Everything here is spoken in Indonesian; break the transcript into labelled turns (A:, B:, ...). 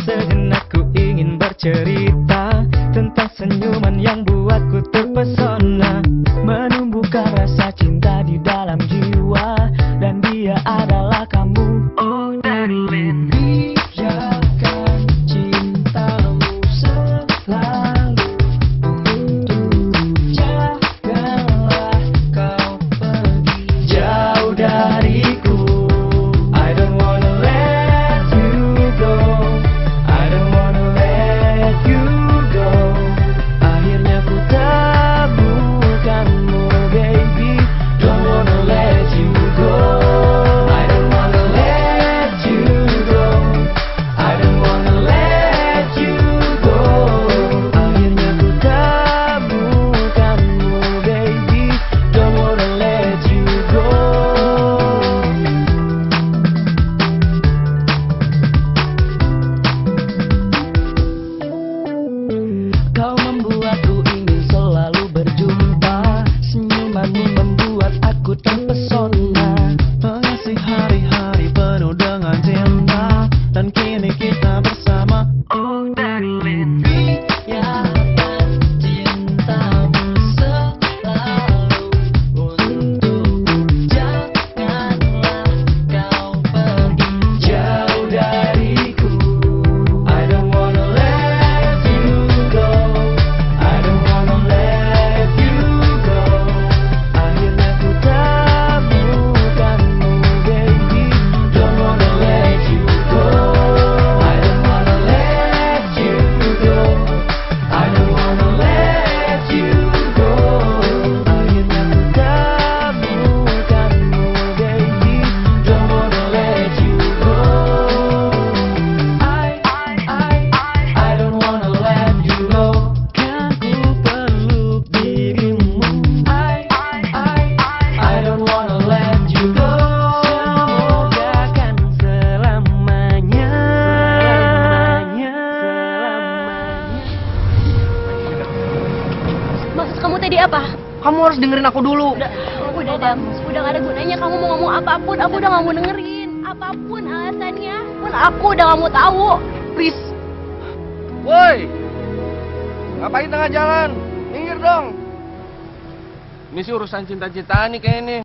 A: sejenak ku ingin bercerita.
B: apa?
C: Kamu harus dengerin aku dulu.
B: Udah, udah, Udah gak ada gunanya kamu mau ngomong apa pun. Aku udah gak mau dengerin. Apa pun alasannya pun aku udah gak mau tahu.
C: Please. Woi. Ngapain tengah jalan? Minggir dong. Ini sih urusan cinta-cintaan nih kayak ini.